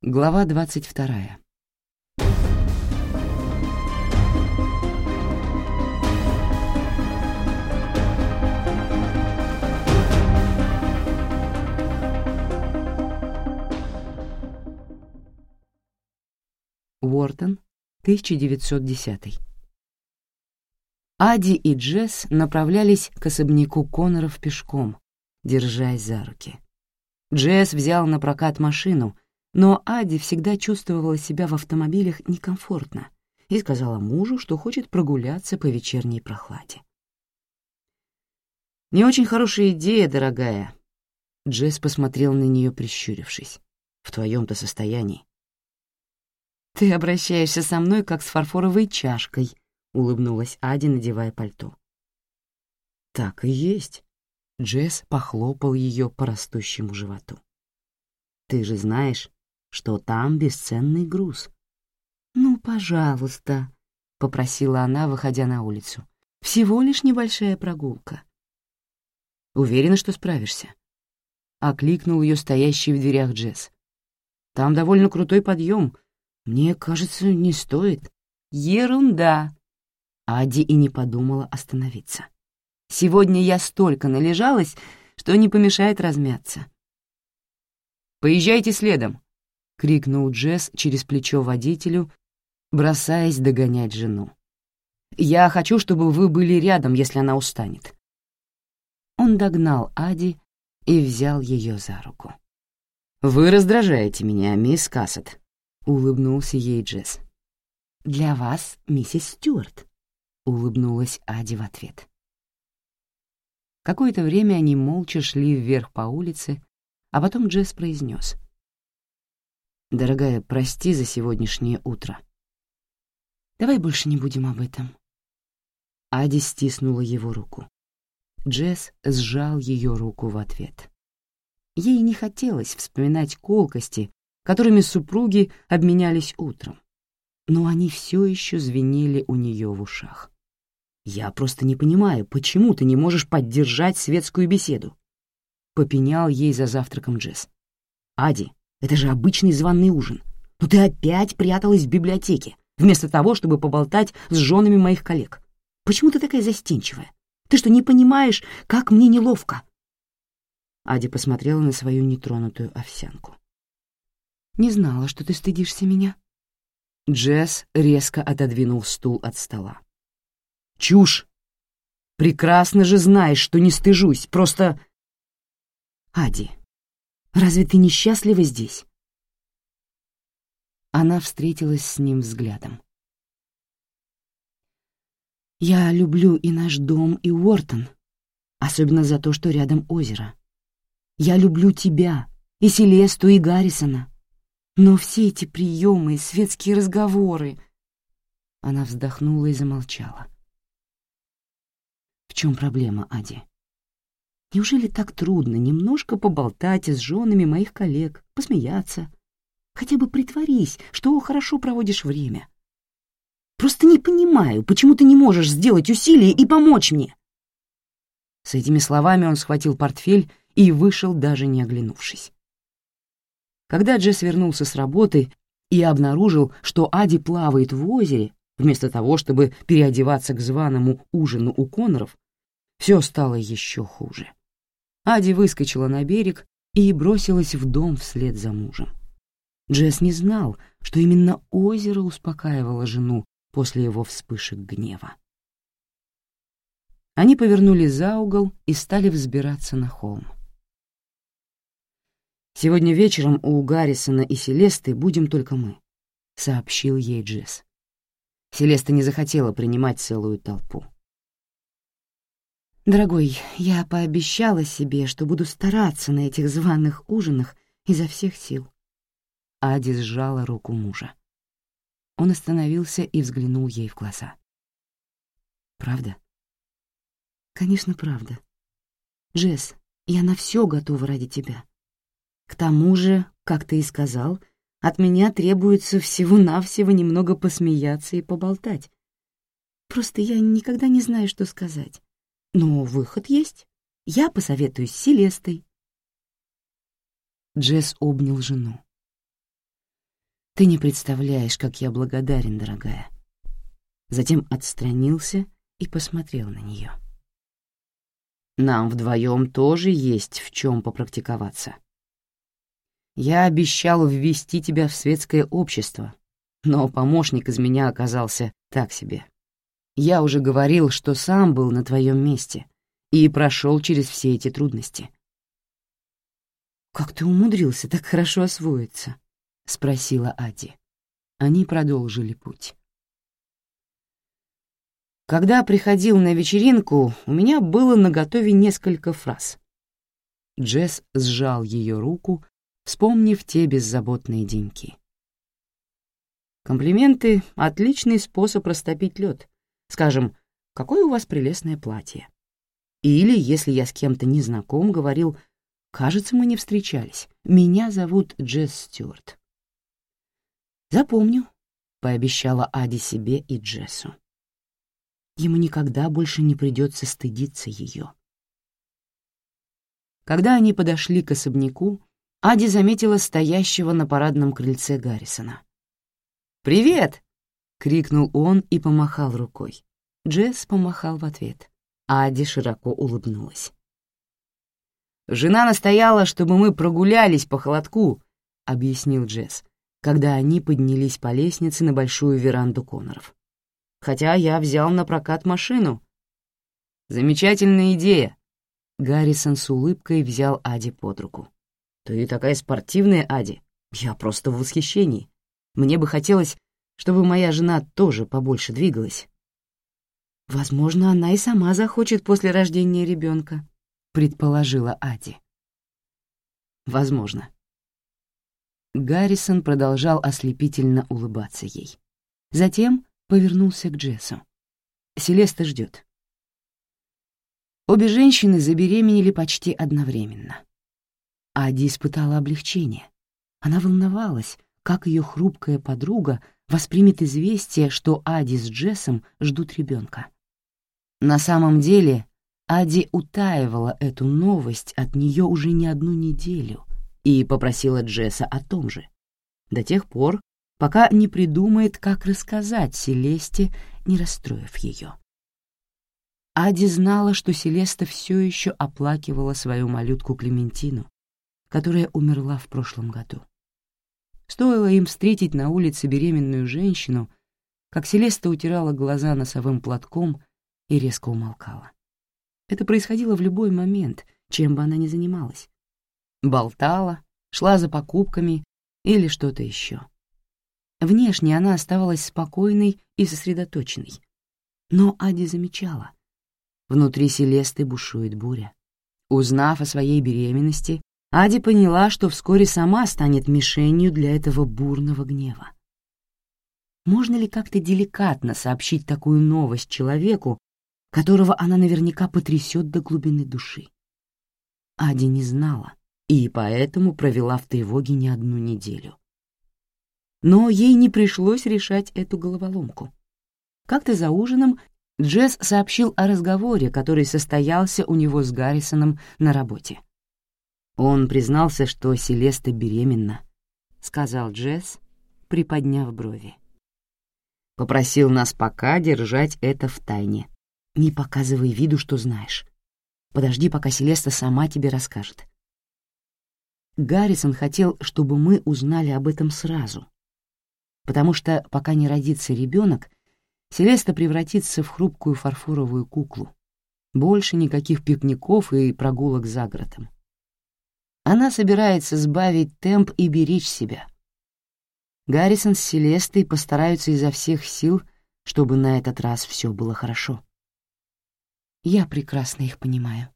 Глава 22. Уортон, 1910. Ади и Джесс направлялись к особняку Конноров пешком, держась за руки. Джесс взял на прокат машину — но Ади всегда чувствовала себя в автомобилях некомфортно и сказала мужу, что хочет прогуляться по вечерней прохладе. «Не очень хорошая идея, дорогая», — Джесс посмотрел на нее, прищурившись. «В твоем-то состоянии». «Ты обращаешься со мной, как с фарфоровой чашкой», — улыбнулась Ади, надевая пальто. «Так и есть», — Джесс похлопал ее по растущему животу. «Ты же знаешь, что там бесценный груз. «Ну, пожалуйста», — попросила она, выходя на улицу. «Всего лишь небольшая прогулка». «Уверена, что справишься», — окликнул ее стоящий в дверях Джесс. «Там довольно крутой подъем. Мне кажется, не стоит». «Ерунда!» Ади и не подумала остановиться. «Сегодня я столько належалась, что не помешает размяться». «Поезжайте следом», — крикнул Джесс через плечо водителю, бросаясь догонять жену. «Я хочу, чтобы вы были рядом, если она устанет». Он догнал Ади и взял ее за руку. «Вы раздражаете меня, мисс Кассет», — улыбнулся ей Джесс. «Для вас, миссис Стюарт», — улыбнулась Ади в ответ. Какое-то время они молча шли вверх по улице, а потом Джесс произнес — «Дорогая, прости за сегодняшнее утро». «Давай больше не будем об этом». Ади стиснула его руку. Джесс сжал ее руку в ответ. Ей не хотелось вспоминать колкости, которыми супруги обменялись утром, но они все еще звенели у нее в ушах. «Я просто не понимаю, почему ты не можешь поддержать светскую беседу?» — попенял ей за завтраком Джесс. «Ади, это же обычный званый ужин. Но ты опять пряталась в библиотеке, вместо того, чтобы поболтать с женами моих коллег. Почему ты такая застенчивая? Ты что, не понимаешь, как мне неловко?» Адя посмотрела на свою нетронутую овсянку. «Не знала, что ты стыдишься меня». Джесс резко отодвинул стул от стола. «Чушь! Прекрасно же знаешь, что не стыжусь, просто...» «Ади, Разве ты несчастлива здесь?» Она встретилась с ним взглядом. «Я люблю и наш дом, и Уортон, особенно за то, что рядом озеро. Я люблю тебя, и Селесту, и Гаррисона. Но все эти приемы и светские разговоры...» Она вздохнула и замолчала. «В чем проблема, Ади?» Неужели так трудно немножко поболтать с женами моих коллег, посмеяться? Хотя бы притворись, что хорошо проводишь время. Просто не понимаю, почему ты не можешь сделать усилие и помочь мне?» С этими словами он схватил портфель и вышел, даже не оглянувшись. Когда Джесс вернулся с работы и обнаружил, что Ади плавает в озере, вместо того, чтобы переодеваться к званому ужину у Коноров, все стало еще хуже. Ади выскочила на берег и бросилась в дом вслед за мужем. Джесс не знал, что именно озеро успокаивало жену после его вспышек гнева. Они повернули за угол и стали взбираться на холм. «Сегодня вечером у Гаррисона и Селесты будем только мы», — сообщил ей Джесс. Селеста не захотела принимать целую толпу. Дорогой, я пообещала себе, что буду стараться на этих званых ужинах изо всех сил. Ади сжала руку мужа. Он остановился и взглянул ей в глаза. «Правда?» «Конечно, правда. Джесс, я на все готова ради тебя. К тому же, как ты и сказал, от меня требуется всего-навсего немного посмеяться и поболтать. Просто я никогда не знаю, что сказать. Но выход есть. Я посоветуюсь с Селестой. Джесс обнял жену. «Ты не представляешь, как я благодарен, дорогая». Затем отстранился и посмотрел на нее. «Нам вдвоем тоже есть в чем попрактиковаться. Я обещал ввести тебя в светское общество, но помощник из меня оказался так себе. Я уже говорил, что сам был на твоем месте и прошел через все эти трудности. «Как ты умудрился так хорошо освоиться?» — спросила Ади. Они продолжили путь. Когда приходил на вечеринку, у меня было наготове несколько фраз. Джесс сжал ее руку, вспомнив те беззаботные деньки. Комплименты — отличный способ растопить лед, Скажем, какое у вас прелестное платье. Или, если я с кем-то незнаком, говорил, кажется, мы не встречались. Меня зовут Джесс Стюарт. Запомню, — пообещала Ади себе и Джессу. Ему никогда больше не придется стыдиться ее. Когда они подошли к особняку, Ади заметила стоящего на парадном крыльце Гаррисона. «Привет!» — крикнул он и помахал рукой. Джесс помахал в ответ. Ади широко улыбнулась. «Жена настояла, чтобы мы прогулялись по холодку», — объяснил Джесс, когда они поднялись по лестнице на большую веранду Коноров. «Хотя я взял на прокат машину». «Замечательная идея», — Гаррисон с улыбкой взял Ади под руку. «Ты такая спортивная, Ади. Я просто в восхищении. Мне бы хотелось чтобы моя жена тоже побольше двигалась. «Возможно, она и сама захочет после рождения ребенка», — предположила Ади. «Возможно». Гаррисон продолжал ослепительно улыбаться ей. Затем повернулся к Джессу. «Селеста ждет». Обе женщины забеременели почти одновременно. Ади испытала облегчение. Она волновалась, как ее хрупкая подруга — воспримет известие, что Ади с Джессом ждут ребенка. На самом деле Ади утаивала эту новость от нее уже не одну неделю и попросила Джесса о том же, до тех пор, пока не придумает, как рассказать Селесте, не расстроив ее. Ади знала, что Селеста все еще оплакивала свою малютку Клементину, которая умерла в прошлом году. Стоило им встретить на улице беременную женщину, как Селеста утирала глаза носовым платком и резко умолкала. Это происходило в любой момент, чем бы она ни занималась. Болтала, шла за покупками или что-то еще. Внешне она оставалась спокойной и сосредоточенной. Но Ади замечала. Внутри Селесты бушует буря. Узнав о своей беременности, Ади поняла, что вскоре сама станет мишенью для этого бурного гнева. Можно ли как-то деликатно сообщить такую новость человеку, которого она наверняка потрясет до глубины души? Ади не знала и поэтому провела в тревоге не одну неделю. Но ей не пришлось решать эту головоломку. Как-то за ужином Джесс сообщил о разговоре, который состоялся у него с Гаррисоном на работе. Он признался, что Селеста беременна, — сказал Джесс, приподняв брови. Попросил нас пока держать это в тайне. Не показывай виду, что знаешь. Подожди, пока Селеста сама тебе расскажет. Гаррисон хотел, чтобы мы узнали об этом сразу, потому что, пока не родится ребенок, Селеста превратится в хрупкую фарфоровую куклу. Больше никаких пикников и прогулок за городом. Она собирается сбавить темп и беречь себя. Гаррисон с Селестой постараются изо всех сил, чтобы на этот раз все было хорошо. Я прекрасно их понимаю.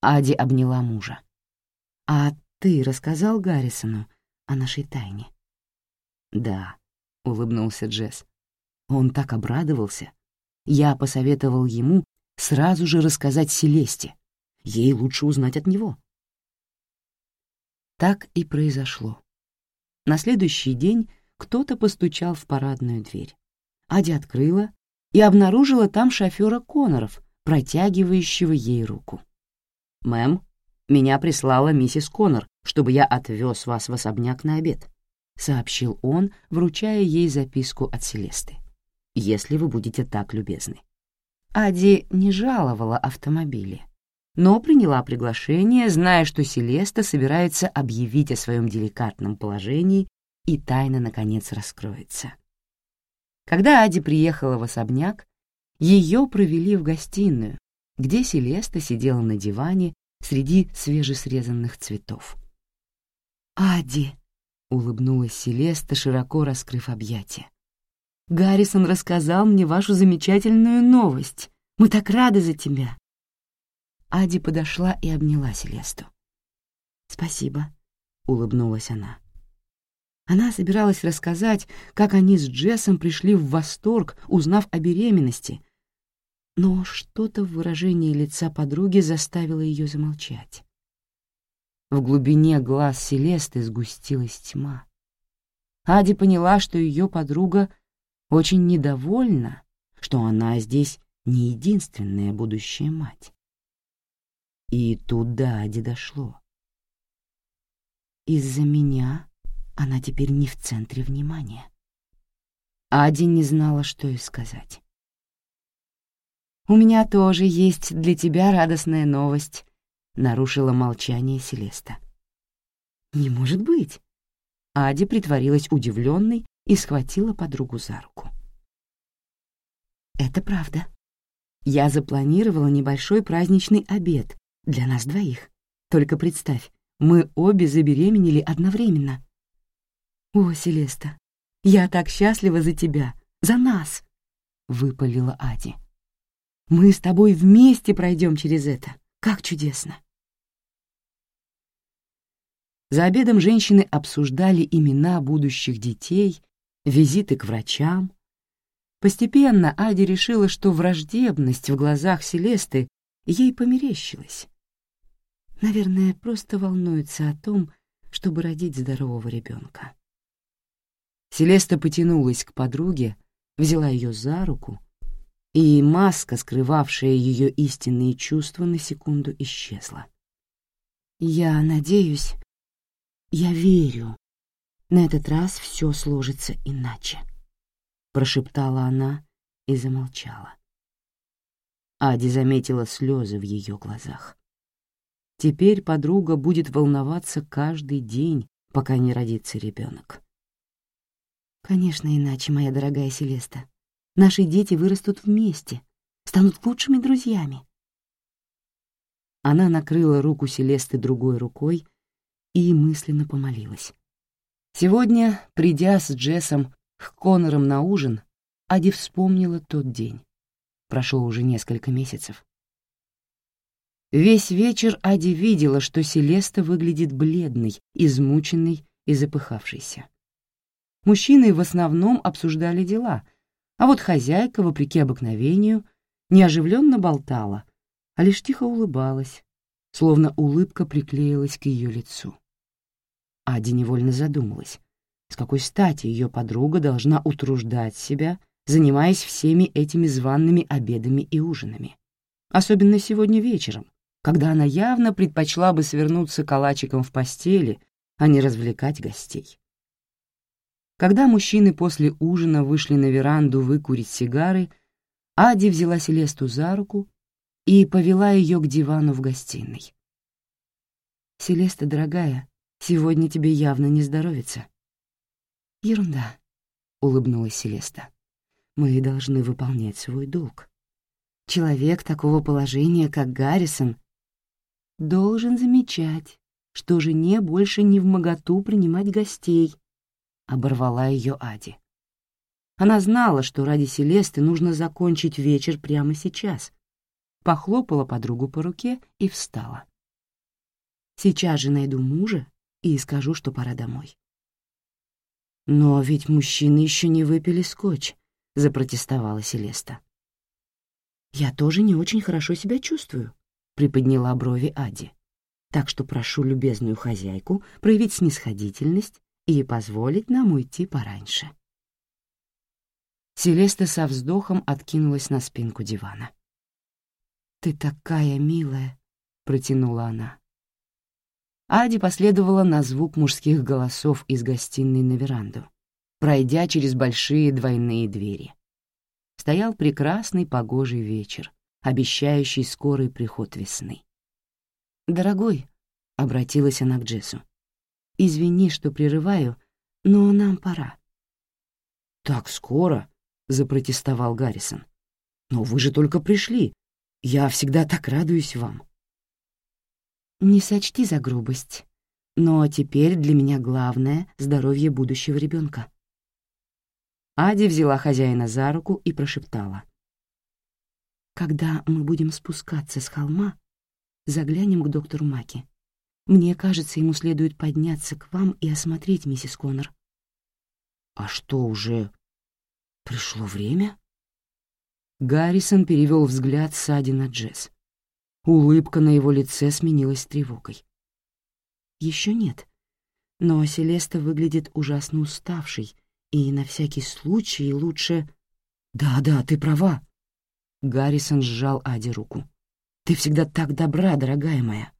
Ади обняла мужа. «А ты рассказал Гаррисону о нашей тайне?» «Да», — улыбнулся Джесс. Он так обрадовался. Я посоветовал ему сразу же рассказать Селесте. Ей лучше узнать от него. Так и произошло. На следующий день кто-то постучал в парадную дверь. Адя открыла и обнаружила там шофера Коноров, протягивающего ей руку. «Мэм, меня прислала миссис Конор, чтобы я отвез вас в особняк на обед», — сообщил он, вручая ей записку от Селесты. «Если вы будете так любезны». Ади не жаловала автомобили, но приняла приглашение, зная, что Селеста собирается объявить о своем деликатном положении и тайна, наконец, раскроется. Когда Ади приехала в особняк, ее провели в гостиную, где Селеста сидела на диване среди свежесрезанных цветов. «Ади!» — улыбнулась Селеста, широко раскрыв объятия. «Гаррисон рассказал мне вашу замечательную новость. Мы так рады за тебя!» Ади подошла и обняла Селесту. «Спасибо», — улыбнулась она. Она собиралась рассказать, как они с Джессом пришли в восторг, узнав о беременности, но что-то в выражении лица подруги заставило ее замолчать. В глубине глаз Селесты сгустилась тьма. Ади поняла, что ее подруга очень недовольна, что она здесь не единственная будущая мать и туда, где дошло. Из-за меня она теперь не в центре внимания. Ади не знала, что и сказать. «У меня тоже есть для тебя радостная новость», — нарушила молчание Селеста. «Не может быть!» Ади притворилась удивленной и схватила подругу за руку. «Это правда. Я запланировала небольшой праздничный обед для нас двоих. Только представь, мы обе забеременели одновременно. О, Селеста, я так счастлива за тебя, за нас, — выпалила Ади. Мы с тобой вместе пройдем через это. Как чудесно! За обедом женщины обсуждали имена будущих детей, визиты к врачам. Постепенно Ади решила, что враждебность в глазах Селесты Ей померещилось. Наверное, просто волнуется о том, чтобы родить здорового ребенка. Селеста потянулась к подруге, взяла ее за руку, и маска, скрывавшая ее истинные чувства, на секунду исчезла. «Я надеюсь, я верю, на этот раз все сложится иначе», — прошептала она и замолчала. Ади заметила слезы в ее глазах. Теперь подруга будет волноваться каждый день, пока не родится ребенок. «Конечно, иначе, моя дорогая Селеста. Наши дети вырастут вместе, станут лучшими друзьями». Она накрыла руку Селесты другой рукой и мысленно помолилась. Сегодня, придя с Джессом к Конорам на ужин, Ади вспомнила тот день Прошло уже несколько месяцев. Весь вечер Ади видела, что Селеста выглядит бледной, измученной и запыхавшейся. Мужчины в основном обсуждали дела, а вот хозяйка, вопреки обыкновению, неоживленно болтала, а лишь тихо улыбалась, словно улыбка приклеилась к ее лицу. Ади невольно задумалась, с какой стати ее подруга должна утруждать себя занимаясь всеми этими званными обедами и ужинами. Особенно сегодня вечером, когда она явно предпочла бы свернуться калачиком в постели, а не развлекать гостей. Когда мужчины после ужина вышли на веранду выкурить сигары, Ади взяла Селесту за руку и повела ее к дивану в гостиной. «Селеста, дорогая, сегодня тебе явно не здоровится». «Ерунда», — улыбнулась Селеста мы должны выполнять свой долг. Человек такого положения, как Гаррисон, должен замечать, что жене больше не в моготу принимать гостей, — оборвала ее Ади. Она знала, что ради Селесты нужно закончить вечер прямо сейчас. Похлопала подругу по руке и встала. «Сейчас же найду мужа и скажу, что пора домой». «Но ведь мужчины еще не выпили скотч», — запротестовала Селеста. «Я тоже не очень хорошо себя чувствую», — приподняла брови Ади. «Так что прошу любезную хозяйку проявить снисходительность и позволить нам уйти пораньше». Селеста со вздохом откинулась на спинку дивана. «Ты такая милая», — протянула она. Ади последовала на звук мужских голосов из гостиной на веранду пройдя через большие двойные двери. Стоял прекрасный погожий вечер, обещающий скорый приход весны. «Дорогой», — обратилась она к Джессу, — «извини, что прерываю, но нам пора». «Так скоро?» — запротестовал Гаррисон. «Но вы же только пришли. Я всегда так радуюсь вам». «Не сочти за грубость, но теперь для меня главное — здоровье будущего ребенка. Ади взяла хозяина за руку и прошептала. «Когда мы будем спускаться с холма, заглянем к доктору Маки. Мне кажется, ему следует подняться к вам и осмотреть, миссис Коннор». «А что, уже пришло время?» Гаррисон перевел взгляд с Ади на Джесс. Улыбка на его лице сменилась тревогой. «Еще нет, но Селеста выглядит ужасно уставшей» И на всякий случай лучше... Да-да, ты права. Гаррисон сжал Ади руку. Ты всегда так добра, дорогая моя.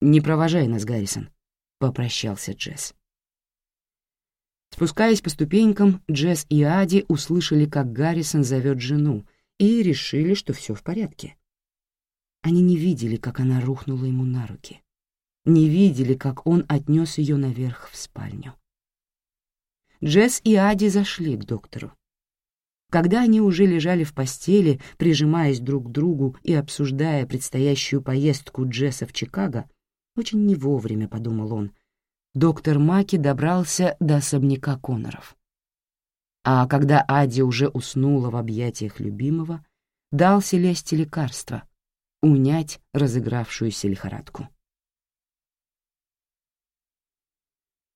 Не провожай нас, Гаррисон, попрощался Джесс. Спускаясь по ступенькам, Джесс и Ади услышали, как Гаррисон зовет жену, и решили, что все в порядке. Они не видели, как она рухнула ему на руки. Не видели, как он отнес ее наверх в спальню. Джесс и Ади зашли к доктору. Когда они уже лежали в постели, прижимаясь друг к другу и обсуждая предстоящую поездку Джесса в Чикаго, очень не вовремя, подумал он, доктор Маки добрался до особняка Коноров. А когда Ади уже уснула в объятиях любимого, дал Селесте лекарство — унять разыгравшуюся лихорадку.